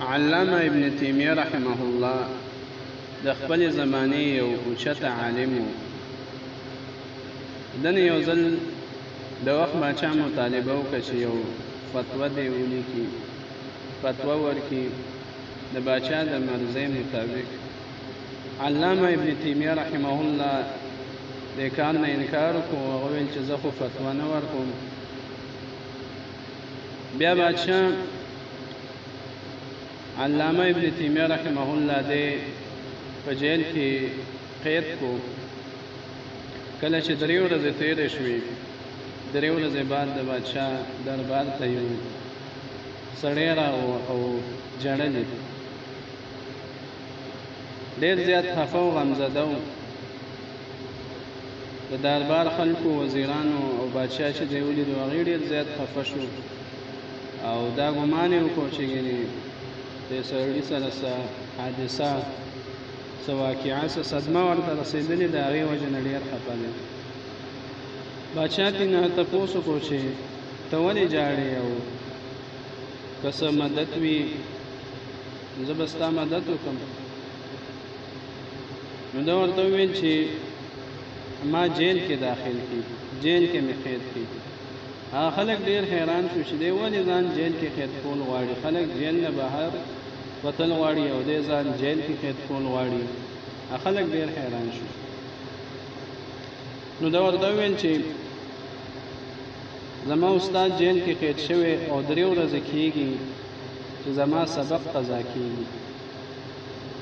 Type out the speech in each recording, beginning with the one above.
علامه ابن تیمیه رحمه الله د خپل زمانه یو اوچت عالم و دنه یو ځل د وخت باچا مطالبه وکړه چې یو فتوا دی ولیکي فتوا ورکي د باچا د مرزې مطابق علامه ابن تیمیه رحمه الله د کار نه انکار وکړو هغه ویل چې زه خو فتوا نه ورکوم بیا بادشاہ علامه ابن تیمیه رحمه الله دی په جیل کې قید کو کله چې درې ورځې تیرې شوې درې ورځې بعد د بادشاہ دربار ته یو سړی راغو او جړلې ډېر زیات خفه او غمزده و د دربار خلکو وزیرانو او بادشاه چې دی ولیدو هغې ډېر زیات خفه شو او دا ګمان یې وکړو چې ګینې د سړي سره څه حادثه څه واقعه څه صدمه ورته رسېدلې د هغې وجه نه ډېر خفه دی بادشاه ترې نه تپوس وکړو چې ته ولې ژاړې او که څه مدد وي زه به ستا مدد وکم نو دا ورته ویل چې ما جیل کې داخل کی جیل کې مې قید کی هغه خلک ډیر حیران شو چې دی ولې ځان جیل کې قید کول غواړي خلک جیل نه بهر وتل غواړي او دی ځان جیل کې قید کول غواړي خلک ډیر حیران شو نو دا ورته ویل چې زما استاد جیل کې قید شوی او درې ورځې کېږي چې زما سبق قضا کېږي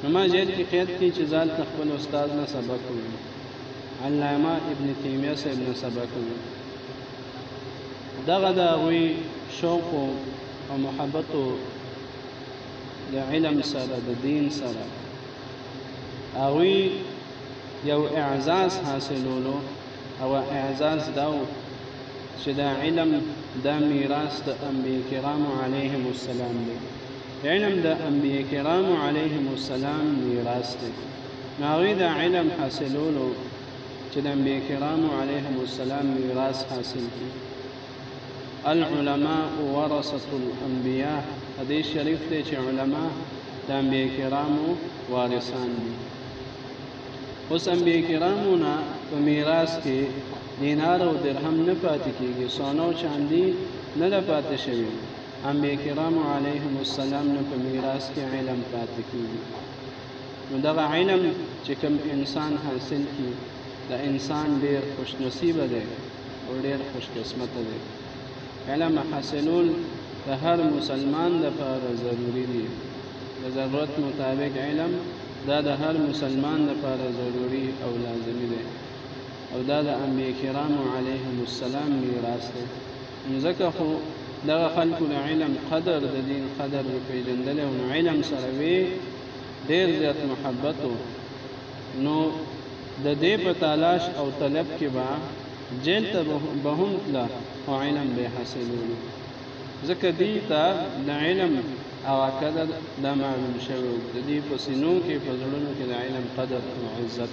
نو ما زیات کې قید کې چې ځان ته خپل استاد نه سبق وي علامه ابن تیمیه صاحب نه سبق وي دغه د هغوی شوق او محبت د علم سره د دین سره هغوی یو اعزاز حاصلولو او اعزاز داو چې دا علم دا میراث د انبیاء کرام علیهم السلام دی علم د انبیاء کرام علیهم السلام میراث دی ناغوی دا علم حاصلولو چې د انبیاء کرام علیهم السلام میراث حاصل کړي العلماء ورثه الانبیاء حدیث شریف دی چې علما د انبیاء کرامو وارثان دي اوس انبیاء کرامو نه په میراث کې دینار او درهم نه پاتې کیږي سونه او چاندي نه ده پاتې شوی انبیاء کرامو علیهم السلام نه په میراث کې علم پاتې کیږي نو دغه علم چې کوم انسان حاصل کی دا انسان ډیر خوش نصیب دی او ډیر خوش قسمت دی علم حاصلول د هر مسلمان لپاره ضروری دی د ضرورت مطابق علم دا د هر مسلمان لپاره ضروري او لازمي دی او دا د انبیاء کرام علیهم السلام میراث دی ځکه خو دغه خلکو د علم قدر د دین قدر پیژندل او علم سره وی ډیر زیات محبت نو د دې په تلاش او طلب کې با جیل ته به هم تله او علم به حاصلولو ځکه دوی ته د علم هغه قدر دا معلوم شوی د دوی په سینو کې په زړونو کې د علم قدر او عزت